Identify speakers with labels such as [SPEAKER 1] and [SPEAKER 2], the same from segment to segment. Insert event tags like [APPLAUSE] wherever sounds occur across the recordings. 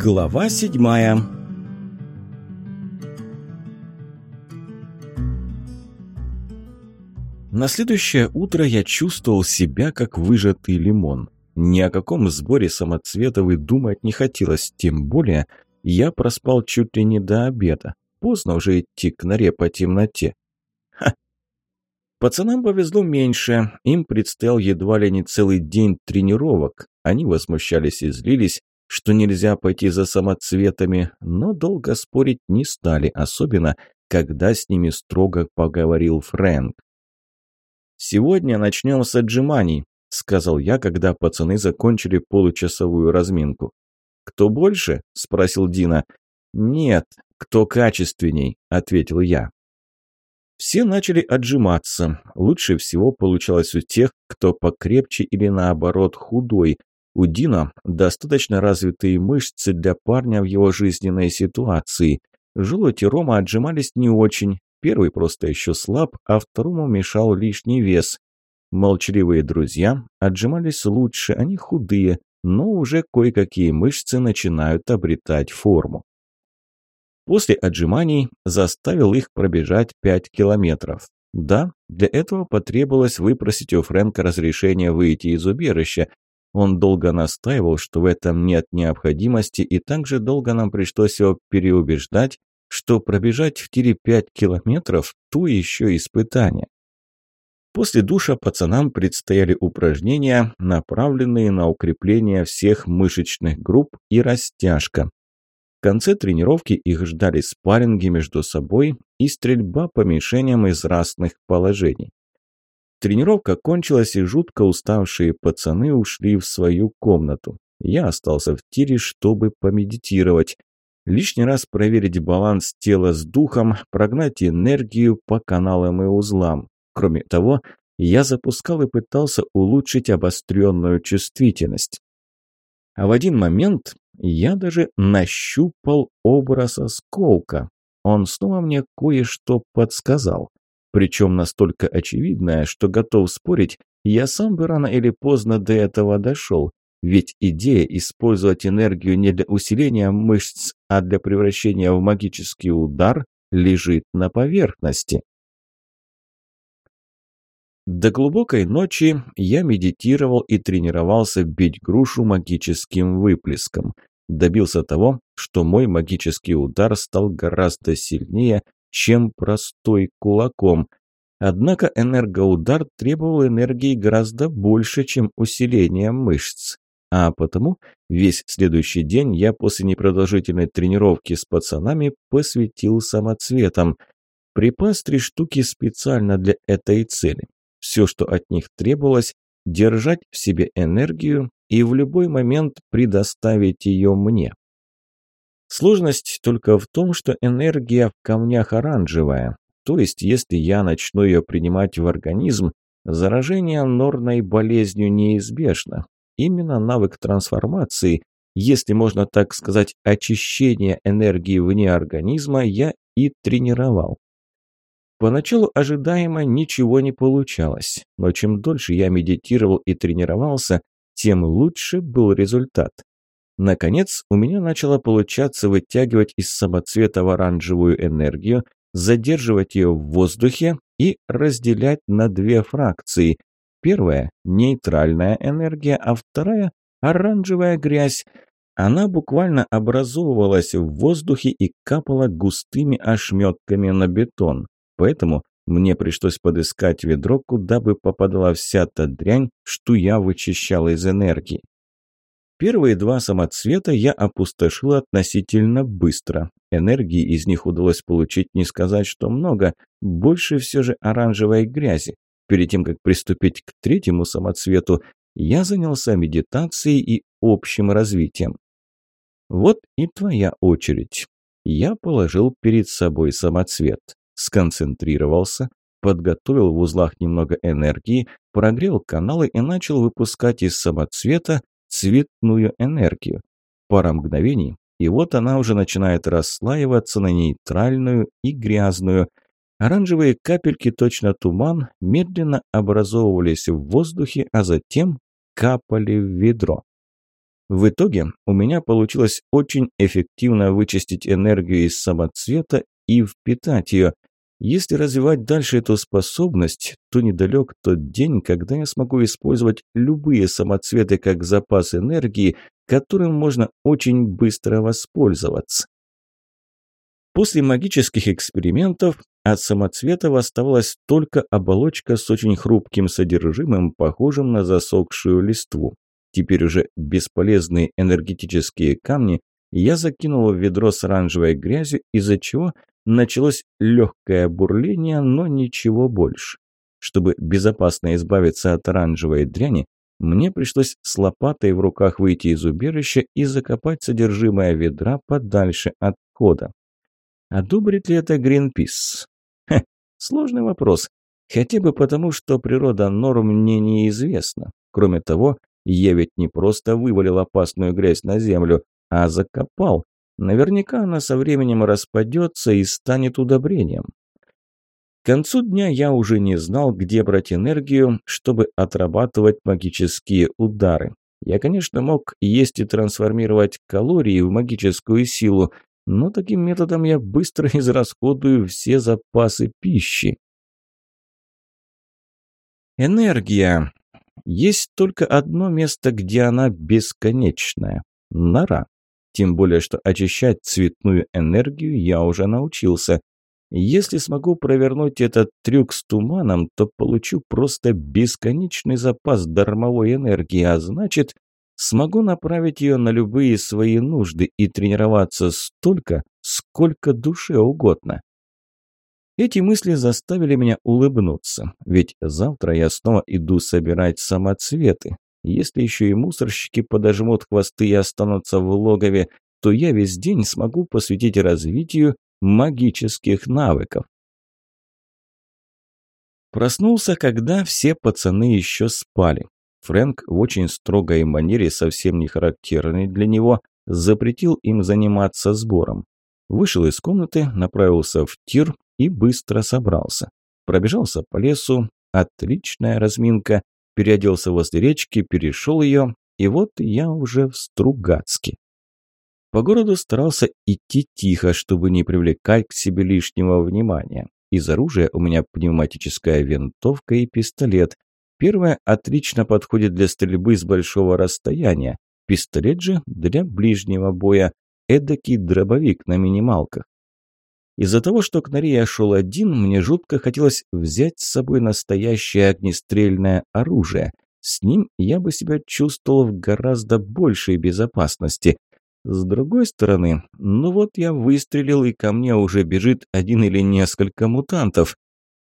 [SPEAKER 1] Глава седьмая На следующее утро я чувствовал себя как выжатый лимон. Ни о каком сборе самоцветов и думать не хотелось, тем более я проспал чуть ли не до обеда. Поздно уже идти к норе по темноте. Ха! Пацанам повезло меньше, им предстоял едва ли не целый день тренировок. Они возмущались и злились, что нельзя пойти за самоцветами, но долго спорить не стали, особенно когда с ними строго поговорил Фрэнк. «Сегодня начнем с отжиманий», – сказал я, когда пацаны закончили получасовую разминку. «Кто больше?» – спросил Дина. «Нет, кто качественней», – ответил я. Все начали отжиматься. Лучше всего получалось у тех, кто покрепче или наоборот худой, у Дина достаточно развитые мышцы для парня в его жизненной ситуации. Желудь и Рома отжимались не очень. Первый просто еще слаб, а второму мешал лишний вес. Молчаливые друзья отжимались лучше, они худые, но уже кое-какие мышцы начинают обретать форму. После отжиманий заставил их пробежать 5 километров. Да, для этого потребовалось выпросить у Фрэнка разрешение выйти из убежища, он долго настаивал, что в этом нет необходимости, и также долго нам пришлось его переубеждать, что пробежать в тире 5 километров – то еще испытание. После душа пацанам предстояли упражнения, направленные на укрепление всех мышечных групп и растяжка. В конце тренировки их ждали спарринги между собой и стрельба по мишеням из разных положений. Тренировка кончилась, и жутко уставшие пацаны ушли в свою комнату. Я остался в тире, чтобы помедитировать. Лишний раз проверить баланс тела с духом, прогнать энергию по каналам и узлам. Кроме того, я запускал и пытался улучшить обостренную чувствительность. А в один момент я даже нащупал образ осколка. Он снова мне кое-что подсказал причем настолько очевидное, что готов спорить, я сам бы рано или поздно до этого дошел. Ведь идея использовать энергию не для усиления мышц, а для превращения в магический удар лежит на поверхности. До глубокой ночи я медитировал и тренировался бить грушу магическим выплеском. Добился того, что мой магический удар стал гораздо сильнее, чем простой кулаком. Однако энергоудар требовал энергии гораздо больше, чем усиление мышц. А потому весь следующий день я после непродолжительной тренировки с пацанами посвятил самоцветам. Припас три штуки специально для этой цели. Все, что от них требовалось, держать в себе энергию и в любой момент предоставить ее мне. Сложность только в том, что энергия в камнях оранжевая. То есть, если я начну ее принимать в организм, заражение норной болезнью неизбежно. Именно навык трансформации, если можно так сказать, очищения энергии вне организма, я и тренировал. Поначалу ожидаемо ничего не получалось, но чем дольше я медитировал и тренировался, тем лучше был результат. Наконец, у меня начало получаться вытягивать из самоцвета в оранжевую энергию, задерживать ее в воздухе и разделять на две фракции. Первая – нейтральная энергия, а вторая – оранжевая грязь. Она буквально образовывалась в воздухе и капала густыми ошметками на бетон. Поэтому мне пришлось подыскать ведро, куда бы попадала вся та дрянь, что я вычищал из энергии. Первые два самоцвета я опустошил относительно быстро. Энергии из них удалось получить не сказать, что много, больше все же оранжевой грязи. Перед тем, как приступить к третьему самоцвету, я занялся медитацией и общим развитием. Вот и твоя очередь. Я положил перед собой самоцвет, сконцентрировался, подготовил в узлах немного энергии, прогрел каналы и начал выпускать из самоцвета цветную энергию. Пара мгновений, и вот она уже начинает расслаиваться на нейтральную и грязную. Оранжевые капельки, точно туман, медленно образовывались в воздухе, а затем капали в ведро. В итоге у меня получилось очень эффективно вычистить энергию из самоцвета и впитать ее. Если развивать дальше эту способность, то недалек тот день, когда я смогу использовать любые самоцветы как запас энергии, которым можно очень быстро воспользоваться. После магических экспериментов от самоцветов оставалась только оболочка с очень хрупким содержимым, похожим на засохшую листву. Теперь уже бесполезные энергетические камни я закинул в ведро с оранжевой грязью, из-за чего началось легкое бурление, но ничего больше. Чтобы безопасно избавиться от оранжевой дряни, мне пришлось с лопатой в руках выйти из убежища и закопать содержимое ведра подальше от входа. Одобрит ли это Гринпис? Сложный вопрос. Хотя бы потому, что природа норм мне неизвестна. Кроме того, я ведь не просто вывалил опасную грязь на землю, а закопал. Наверняка она со временем распадется и станет удобрением. К концу дня я уже не знал, где брать энергию, чтобы отрабатывать магические удары. Я, конечно, мог есть и трансформировать калории в магическую силу, но таким методом я быстро [LAUGHS] израсходую все запасы пищи. Энергия. Есть только одно место, где она бесконечная – нора. Тем более, что очищать цветную энергию я уже научился. Если смогу провернуть этот трюк с туманом, то получу просто бесконечный запас дармовой энергии, а значит, смогу направить ее на любые свои нужды и тренироваться столько, сколько душе угодно. Эти мысли заставили меня улыбнуться, ведь завтра я снова иду собирать самоцветы. Если еще и мусорщики подожмут хвосты и останутся в логове, то я весь день смогу посвятить развитию магических навыков. Проснулся, когда все пацаны еще спали. Фрэнк в очень строгой манере, совсем не характерной для него, запретил им заниматься сбором. Вышел из комнаты, направился в тир и быстро собрался. Пробежался по лесу, отличная разминка, переоделся возле речки, перешел ее, и вот я уже в Стругацке. По городу старался идти тихо, чтобы не привлекать к себе лишнего внимания. Из оружия у меня пневматическая винтовка и пистолет, Первая отлично подходит для стрельбы с большого расстояния, пистолет же для ближнего боя, эдакий дробовик на минималках. Из-за того, что к норе я шел один, мне жутко хотелось взять с собой настоящее огнестрельное оружие. С ним я бы себя чувствовал в гораздо большей безопасности. С другой стороны, ну вот я выстрелил, и ко мне уже бежит один или несколько мутантов.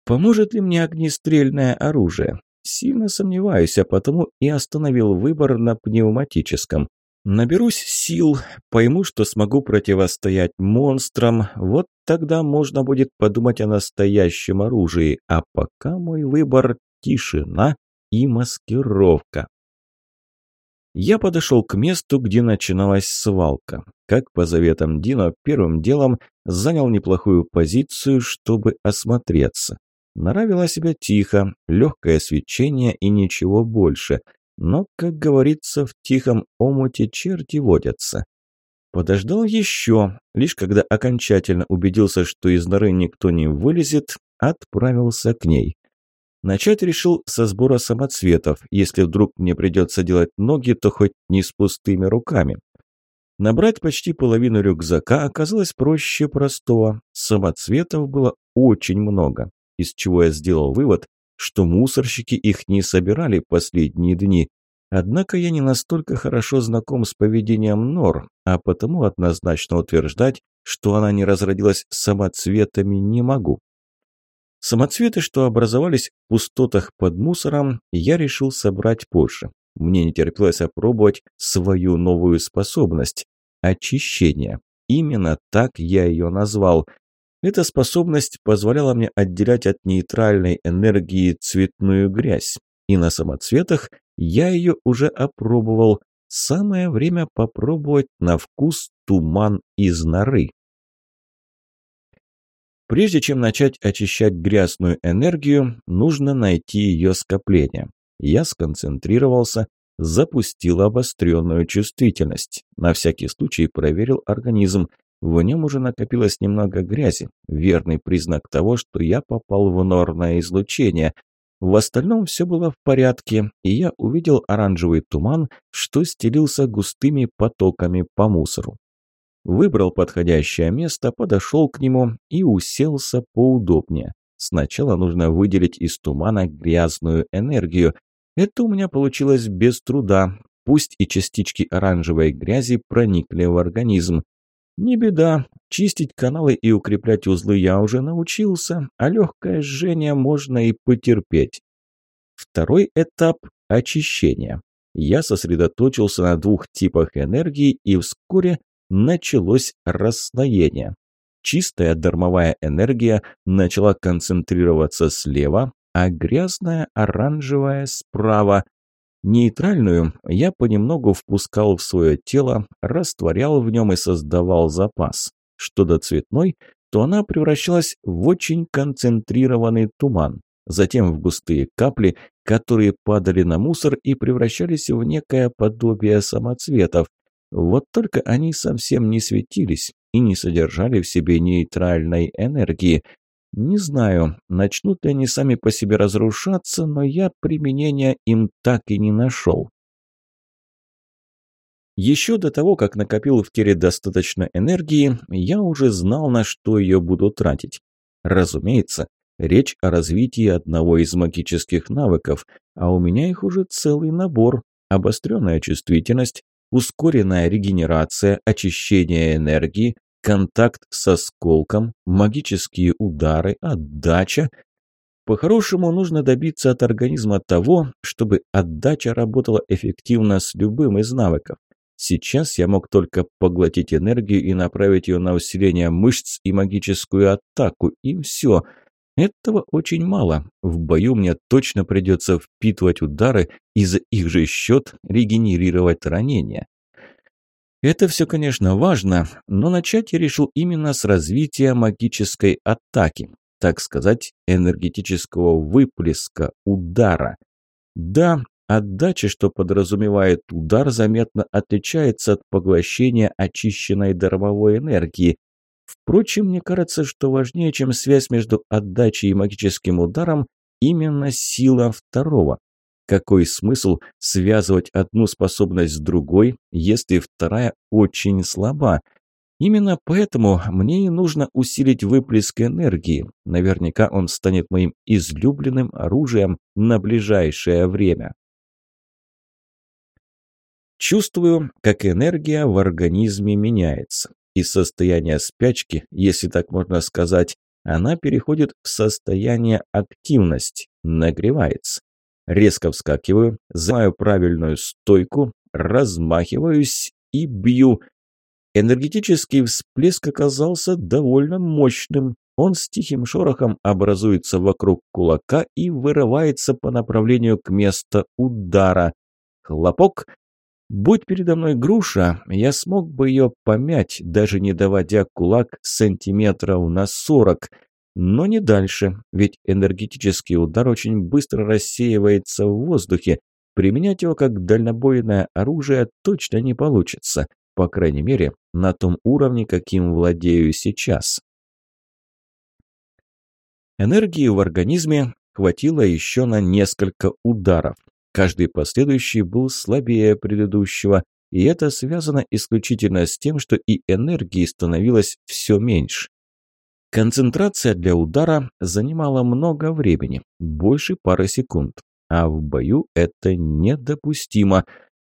[SPEAKER 1] Поможет ли мне огнестрельное оружие? Сильно сомневаюсь, а потому и остановил выбор на пневматическом. Наберусь сил, пойму, что смогу противостоять монстрам, вот тогда можно будет подумать о настоящем оружии, а пока мой выбор – тишина и маскировка. Я подошел к месту, где начиналась свалка. Как по заветам Дино, первым делом занял неплохую позицию, чтобы осмотреться. Нора вела себя тихо, легкое свечение и ничего больше. Но, как говорится, в тихом омуте черти водятся. Подождал еще, лишь когда окончательно убедился, что из норы никто не вылезет, отправился к ней. Начать решил со сбора самоцветов. Если вдруг мне придется делать ноги, то хоть не с пустыми руками. Набрать почти половину рюкзака оказалось проще простого. Самоцветов было очень много из чего я сделал вывод, что мусорщики их не собирали последние дни. Однако я не настолько хорошо знаком с поведением Нор, а потому однозначно утверждать, что она не разродилась самоцветами, не могу. Самоцветы, что образовались в пустотах под мусором, я решил собрать позже. Мне не терпелось опробовать свою новую способность – очищение. Именно так я ее назвал. Эта способность позволяла мне отделять от нейтральной энергии цветную грязь. И на самоцветах я ее уже опробовал. Самое время попробовать на вкус туман из норы. Прежде чем начать очищать грязную энергию, нужно найти ее скопление. Я сконцентрировался, запустил обостренную чувствительность. На всякий случай проверил организм. В нем уже накопилось немного грязи, верный признак того, что я попал в норное излучение. В остальном все было в порядке, и я увидел оранжевый туман, что стелился густыми потоками по мусору. Выбрал подходящее место, подошел к нему и уселся поудобнее. Сначала нужно выделить из тумана грязную энергию. Это у меня получилось без труда, пусть и частички оранжевой грязи проникли в организм. Не беда, чистить каналы и укреплять узлы я уже научился, а легкое жжение можно и потерпеть. Второй этап – очищение. Я сосредоточился на двух типах энергии, и вскоре началось расслоение. Чистая дармовая энергия начала концентрироваться слева, а грязная оранжевая справа. Нейтральную я понемногу впускал в свое тело, растворял в нем и создавал запас. Что до цветной, то она превращалась в очень концентрированный туман, затем в густые капли, которые падали на мусор и превращались в некое подобие самоцветов. Вот только они совсем не светились и не содержали в себе нейтральной энергии – не знаю, начнут ли они сами по себе разрушаться, но я применения им так и не нашел. Еще до того, как накопил в теле достаточно энергии, я уже знал, на что ее буду тратить. Разумеется, речь о развитии одного из магических навыков, а у меня их уже целый набор. Обостренная чувствительность, ускоренная регенерация, очищение энергии, контакт со сколком, магические удары, отдача. По-хорошему нужно добиться от организма того, чтобы отдача работала эффективно с любым из навыков. Сейчас я мог только поглотить энергию и направить ее на усиление мышц и магическую атаку, и все. Этого очень мало. В бою мне точно придется впитывать удары и за их же счет регенерировать ранения. Это все, конечно, важно, но начать я решил именно с развития магической атаки, так сказать, энергетического выплеска, удара. Да, отдача, что подразумевает удар, заметно отличается от поглощения очищенной дармовой энергии. Впрочем, мне кажется, что важнее, чем связь между отдачей и магическим ударом, именно сила второго. Какой смысл связывать одну способность с другой, если вторая очень слаба? Именно поэтому мне и нужно усилить выплеск энергии. Наверняка он станет моим излюбленным оружием на ближайшее время. Чувствую, как энергия в организме меняется. Из состояния спячки, если так можно сказать, она переходит в состояние активности, нагревается. Резко вскакиваю, занимаю правильную стойку, размахиваюсь и бью. Энергетический всплеск оказался довольно мощным. Он с тихим шорохом образуется вокруг кулака и вырывается по направлению к месту удара. Хлопок. Будь передо мной груша, я смог бы ее помять, даже не доводя кулак сантиметров на сорок – но не дальше, ведь энергетический удар очень быстро рассеивается в воздухе. Применять его как дальнобойное оружие точно не получится, по крайней мере, на том уровне, каким владею сейчас. Энергии в организме хватило еще на несколько ударов. Каждый последующий был слабее предыдущего, и это связано исключительно с тем, что и энергии становилось все меньше. Концентрация для удара занимала много времени, больше пары секунд. А в бою это недопустимо.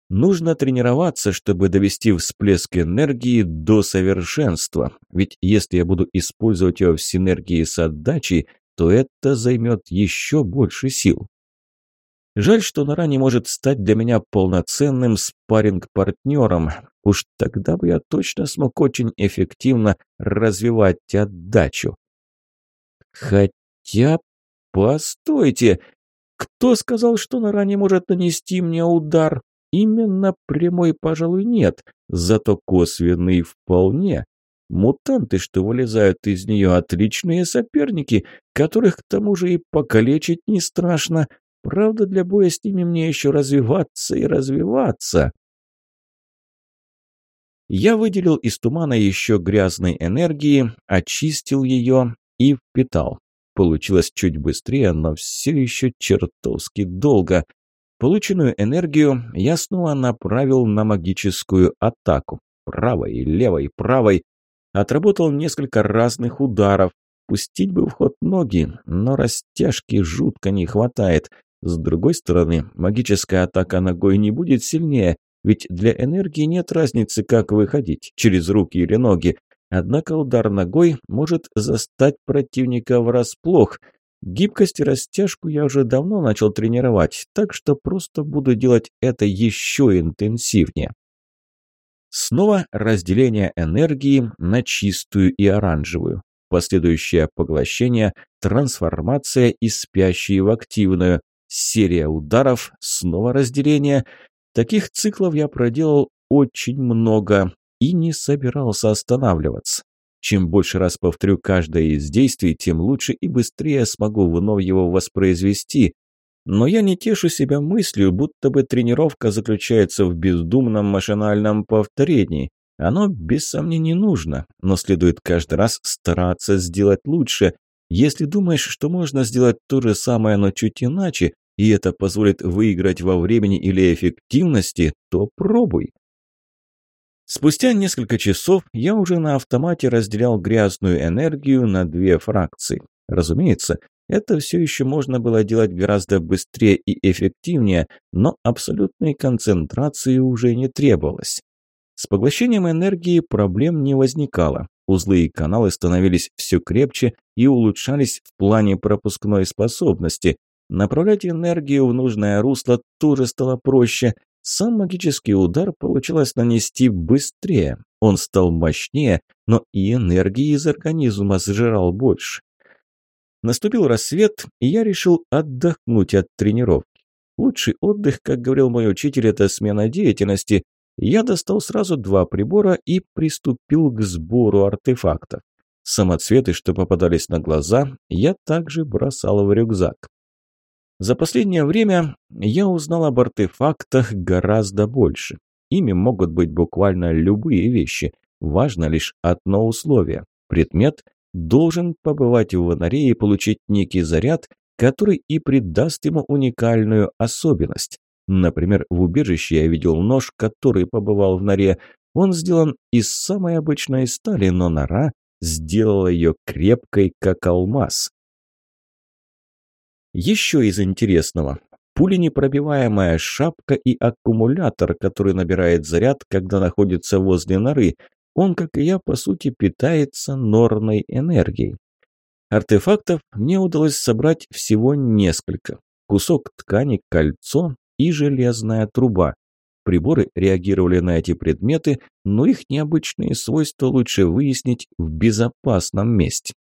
[SPEAKER 1] Нужно тренироваться, чтобы довести всплеск энергии до совершенства. Ведь если я буду использовать ее в синергии с отдачей, то это займет еще больше сил. Жаль, что Нора не может стать для меня полноценным спарринг-партнером. Уж тогда бы я точно смог очень эффективно развивать отдачу. Хотя, постойте, кто сказал, что Нора не может нанести мне удар? Именно прямой, пожалуй, нет, зато косвенный вполне. Мутанты, что вылезают из нее, отличные соперники, которых к тому же и покалечить не страшно. Правда, для боя с ними мне еще развиваться и развиваться. Я выделил из тумана еще грязной энергии, очистил ее и впитал. Получилось чуть быстрее, но все еще чертовски долго. Полученную энергию я снова направил на магическую атаку. Правой, левой, правой. Отработал несколько разных ударов. Пустить бы в ход ноги, но растяжки жутко не хватает. С другой стороны, магическая атака ногой не будет сильнее, ведь для энергии нет разницы, как выходить, через руки или ноги. Однако удар ногой может застать противника врасплох. Гибкость и растяжку я уже давно начал тренировать, так что просто буду делать это еще интенсивнее. Снова разделение энергии на чистую и оранжевую. Последующее поглощение, трансформация из спящей в активную, серия ударов, снова разделение – Таких циклов я проделал очень много и не собирался останавливаться. Чем больше раз повторю каждое из действий, тем лучше и быстрее смогу вновь его воспроизвести. Но я не тешу себя мыслью, будто бы тренировка заключается в бездумном машинальном повторении. Оно без сомнений нужно, но следует каждый раз стараться сделать лучше. Если думаешь, что можно сделать то же самое, но чуть иначе, и это позволит выиграть во времени или эффективности, то пробуй. Спустя несколько часов я уже на автомате разделял грязную энергию на две фракции. Разумеется, это все еще можно было делать гораздо быстрее и эффективнее, но абсолютной концентрации уже не требовалось. С поглощением энергии проблем не возникало. Узлы и каналы становились все крепче и улучшались в плане пропускной способности, Направлять энергию в нужное русло тоже стало проще. Сам магический удар получилось нанести быстрее. Он стал мощнее, но и энергии из организма сжирал больше. Наступил рассвет, и я решил отдохнуть от тренировки. Лучший отдых, как говорил мой учитель, это смена деятельности. Я достал сразу два прибора и приступил к сбору артефактов. Самоцветы, что попадались на глаза, я также бросал в рюкзак. За последнее время я узнал об артефактах гораздо больше. Ими могут быть буквально любые вещи. Важно лишь одно условие. Предмет должен побывать в ванаре и получить некий заряд, который и придаст ему уникальную особенность. Например, в убежище я видел нож, который побывал в норе. Он сделан из самой обычной стали, но нора сделала ее крепкой, как алмаз. Еще из интересного. Пуленепробиваемая шапка и аккумулятор, который набирает заряд, когда находится возле норы. Он, как и я, по сути, питается норной энергией. Артефактов мне удалось собрать всего несколько. Кусок ткани, кольцо и железная труба. Приборы реагировали на эти предметы, но их необычные свойства лучше выяснить в безопасном месте.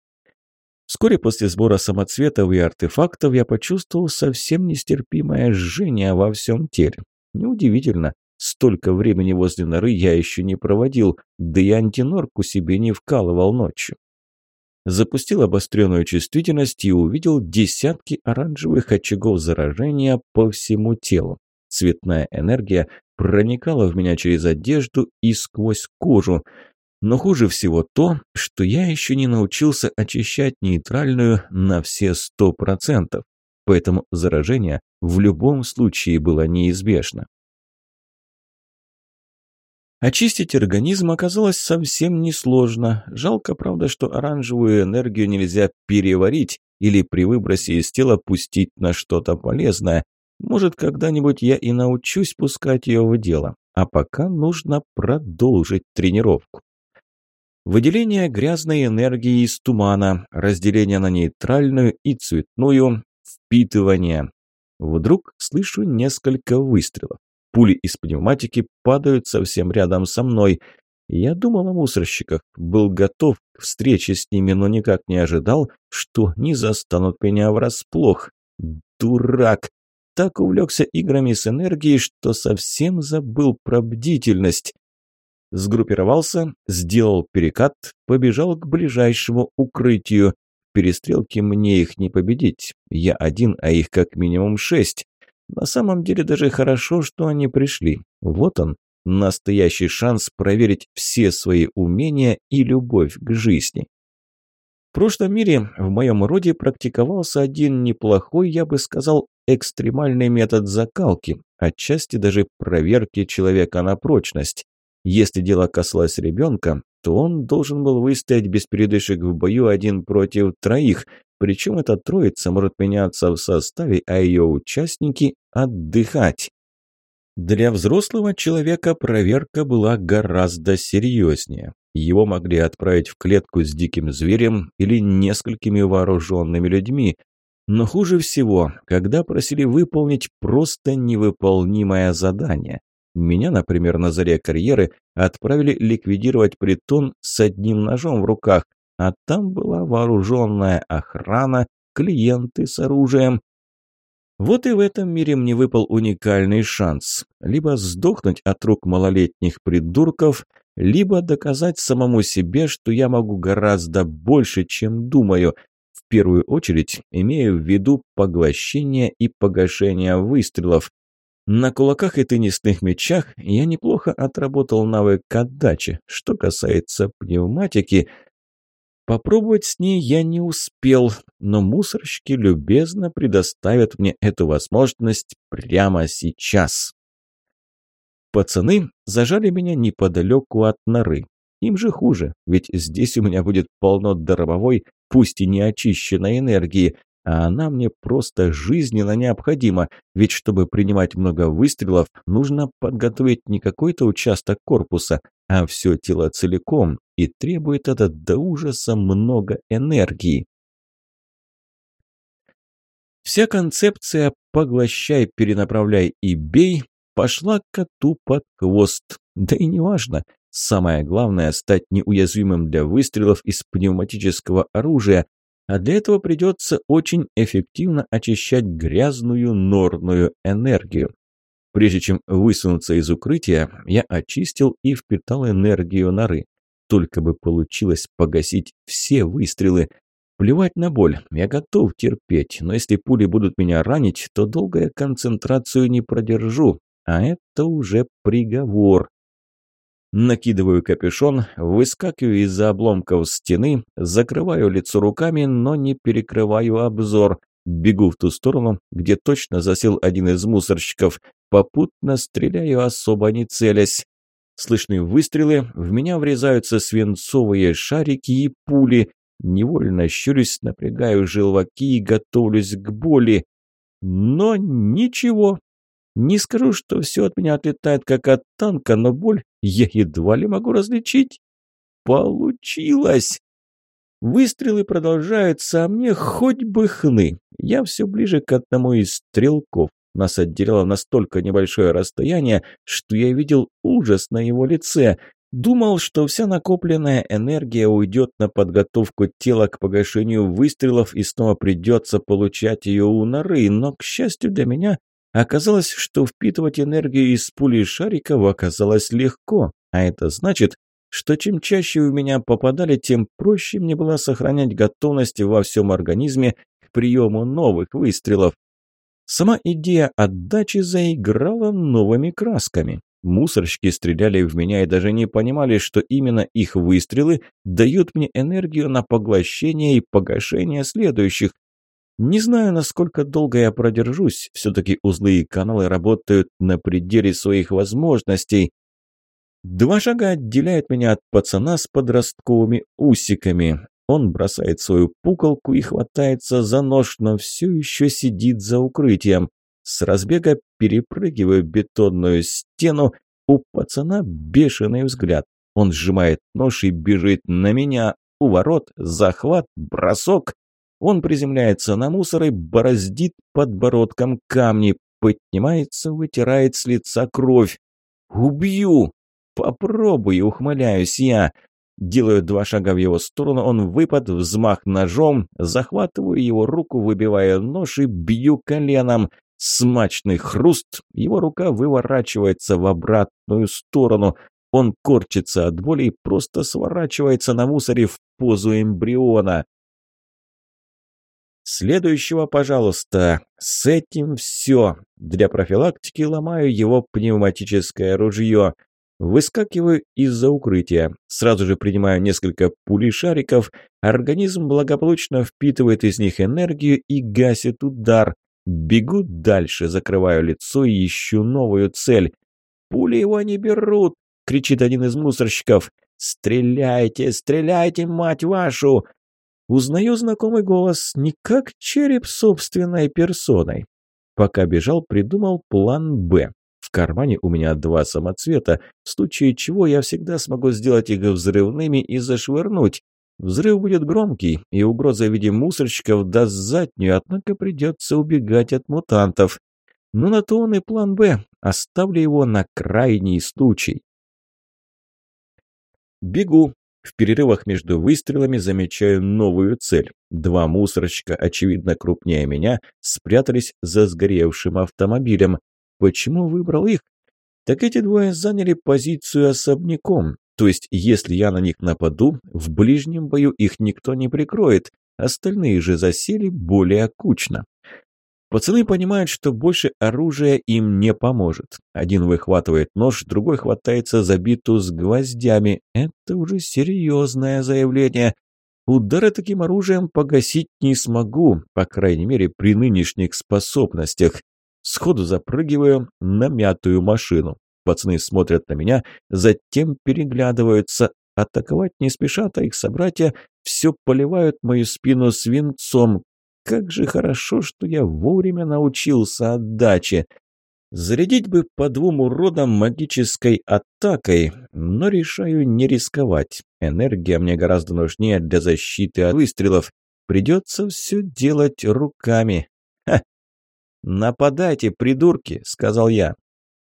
[SPEAKER 1] Вскоре после сбора самоцветов и артефактов я почувствовал совсем нестерпимое жжение во всем теле. Неудивительно, столько времени возле норы я еще не проводил, да и антинорку себе не вкалывал ночью. Запустил обостренную чувствительность и увидел десятки оранжевых очагов заражения по всему телу. Цветная энергия проникала в меня через одежду и сквозь кожу – но хуже всего то, что я еще не научился очищать нейтральную на все сто процентов, поэтому заражение в любом случае было неизбежно. Очистить организм оказалось совсем несложно. Жалко, правда, что оранжевую энергию нельзя переварить или при выбросе из тела пустить на что-то полезное. Может, когда-нибудь я и научусь пускать ее в дело. А пока нужно продолжить тренировку. Выделение грязной энергии из тумана, разделение на нейтральную и цветную, впитывание. Вдруг слышу несколько выстрелов. Пули из пневматики падают совсем рядом со мной. Я думал о мусорщиках, был готов к встрече с ними, но никак не ожидал, что они застанут меня врасплох. Дурак! Так увлекся играми с энергией, что совсем забыл про бдительность сгруппировался, сделал перекат, побежал к ближайшему укрытию. перестрелке мне их не победить. Я один, а их как минимум шесть. На самом деле даже хорошо, что они пришли. Вот он, настоящий шанс проверить все свои умения и любовь к жизни. В прошлом мире в моем роде практиковался один неплохой, я бы сказал, экстремальный метод закалки, отчасти даже проверки человека на прочность. Если дело касалось ребенка, то он должен был выстоять без передышек в бою один против троих, причем эта троица может меняться в составе, а ее участники – отдыхать. Для взрослого человека проверка была гораздо серьезнее. Его могли отправить в клетку с диким зверем или несколькими вооруженными людьми. Но хуже всего, когда просили выполнить просто невыполнимое задание. Меня, например, на заре карьеры отправили ликвидировать притон с одним ножом в руках, а там была вооруженная охрана, клиенты с оружием. Вот и в этом мире мне выпал уникальный шанс. Либо сдохнуть от рук малолетних придурков, либо доказать самому себе, что я могу гораздо больше, чем думаю. В первую очередь имею в виду поглощение и погашение выстрелов. На кулаках и теннисных мячах я неплохо отработал навык отдачи. Что касается пневматики, попробовать с ней я не успел, но мусорщики любезно предоставят мне эту возможность прямо сейчас. Пацаны зажали меня неподалеку от норы. Им же хуже, ведь здесь у меня будет полно дармовой, пусть и не очищенной энергии, а она мне просто жизненно необходима, ведь чтобы принимать много выстрелов, нужно подготовить не какой-то участок корпуса, а все тело целиком, и требует это до ужаса много энергии. Вся концепция «поглощай, перенаправляй и бей» пошла коту под хвост. Да и неважно, самое главное – стать неуязвимым для выстрелов из пневматического оружия, а для этого придется очень эффективно очищать грязную норную энергию. Прежде чем высунуться из укрытия, я очистил и впитал энергию норы. Только бы получилось погасить все выстрелы. Плевать на боль, я готов терпеть, но если пули будут меня ранить, то долго я концентрацию не продержу, а это уже приговор. Накидываю капюшон, выскакиваю из-за обломков стены, закрываю лицо руками, но не перекрываю обзор. Бегу в ту сторону, где точно засел один из мусорщиков. Попутно стреляю, особо не целясь. Слышны выстрелы, в меня врезаются свинцовые шарики и пули. Невольно щурюсь, напрягаю желваки и готовлюсь к боли. Но ничего, не скажу, что все от меня отлетает, как от танка, но боль я едва ли могу различить. Получилось! Выстрелы продолжаются, а мне хоть бы хны. Я все ближе к одному из стрелков. Нас отделяло настолько небольшое расстояние, что я видел ужас на его лице. Думал, что вся накопленная энергия уйдет на подготовку тела к погашению выстрелов и снова придется получать ее у норы, но, к счастью для меня, Оказалось, что впитывать энергию из пули шариков оказалось легко, а это значит, что чем чаще у меня попадали, тем проще мне было сохранять готовность во всем организме к приему новых выстрелов. Сама идея отдачи заиграла новыми красками. Мусорщики стреляли в меня и даже не понимали, что именно их выстрелы дают мне энергию на поглощение и погашение следующих, не знаю, насколько долго я продержусь, все-таки узлы и каналы работают на пределе своих возможностей. Два шага отделяют меня от пацана с подростковыми усиками. Он бросает свою пуколку и хватается за нож, но все еще сидит за укрытием. С разбега перепрыгиваю бетонную стену. У пацана бешеный взгляд. Он сжимает нож и бежит на меня. У ворот захват, бросок. Он приземляется на мусор и бороздит подбородком камни, поднимается, вытирает с лица кровь. «Убью!» «Попробуй!» – ухмыляюсь я. Делаю два шага в его сторону, он выпад, взмах ножом, захватываю его руку, выбивая нож и бью коленом. Смачный хруст, его рука выворачивается в обратную сторону. Он корчится от боли и просто сворачивается на мусоре в позу эмбриона. Следующего, пожалуйста. С этим все. Для профилактики ломаю его пневматическое ружье. Выскакиваю из-за укрытия. Сразу же принимаю несколько пулей-шариков. Организм благополучно впитывает из них энергию и гасит удар. Бегу дальше, закрываю лицо и ищу новую цель. «Пули его не берут!» — кричит один из мусорщиков. «Стреляйте, стреляйте, мать вашу!» Узнаю знакомый голос не как череп собственной персоной. Пока бежал, придумал план «Б». В кармане у меня два самоцвета, в случае чего я всегда смогу сделать их взрывными и зашвырнуть. Взрыв будет громкий, и угроза в виде мусорщиков даст заднюю, однако придется убегать от мутантов. Но на то он и план «Б». Оставлю его на крайний случай. Бегу, в перерывах между выстрелами замечаю новую цель. Два мусорщика, очевидно крупнее меня, спрятались за сгоревшим автомобилем. Почему выбрал их? Так эти двое заняли позицию особняком. То есть, если я на них нападу, в ближнем бою их никто не прикроет. Остальные же засели более кучно. Пацаны понимают, что больше оружия им не поможет. Один выхватывает нож, другой хватается за биту с гвоздями. Это уже серьезное заявление. Удары таким оружием погасить не смогу, по крайней мере, при нынешних способностях. Сходу запрыгиваю на мятую машину. Пацаны смотрят на меня, затем переглядываются. Атаковать не спешат, а их собратья все поливают мою спину свинцом, как же хорошо, что я вовремя научился отдаче. Зарядить бы по двум уродам магической атакой, но решаю не рисковать. Энергия мне гораздо нужнее для защиты от выстрелов. Придется все делать руками. Ха! «Нападайте, придурки!» — сказал я.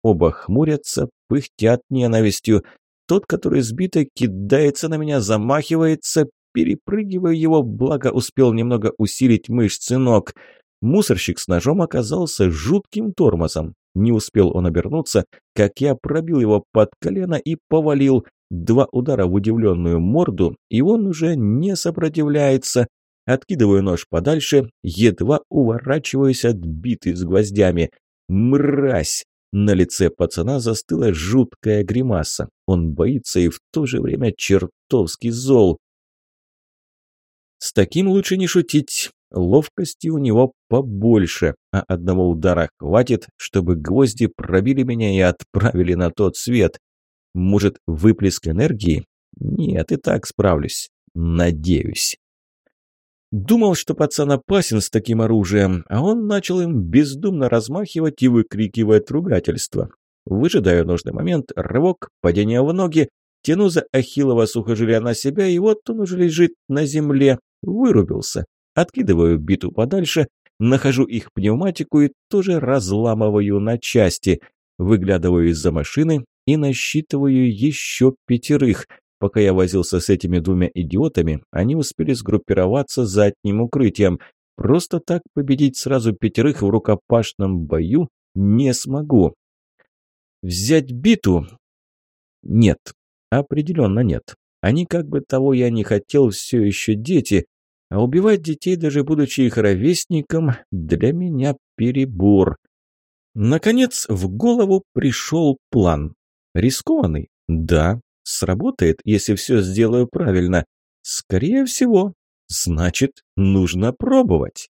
[SPEAKER 1] Оба хмурятся, пыхтят ненавистью. Тот, который сбитый, кидается на меня, замахивается, перепрыгиваю его, благо успел немного усилить мышцы ног. Мусорщик с ножом оказался жутким тормозом. Не успел он обернуться, как я пробил его под колено и повалил. Два удара в удивленную морду, и он уже не сопротивляется. Откидываю нож подальше, едва уворачиваюсь от биты с гвоздями. Мразь! На лице пацана застыла жуткая гримаса. Он боится и в то же время чертовски зол. С таким лучше не шутить. Ловкости у него побольше, а одного удара хватит, чтобы гвозди пробили меня и отправили на тот свет. Может, выплеск энергии? Нет, и так справлюсь. Надеюсь. Думал, что пацан опасен с таким оружием, а он начал им бездумно размахивать и выкрикивать ругательство. Выжидаю нужный момент, рывок, падение в ноги, тяну за Ахиллова сухожилия на себя, и вот он уже лежит на земле, Вырубился. Откидываю биту подальше, нахожу их пневматику и тоже разламываю на части. Выглядываю из-за машины и насчитываю еще пятерых. Пока я возился с этими двумя идиотами, они успели сгруппироваться за одним укрытием. Просто так победить сразу пятерых в рукопашном бою не смогу. Взять биту? Нет, определенно нет. Они, как бы того я не хотел, все еще дети, а убивать детей, даже будучи их ровесником, для меня перебор. Наконец в голову пришел план. Рискованный? Да. Сработает, если все сделаю правильно. Скорее всего. Значит, нужно пробовать.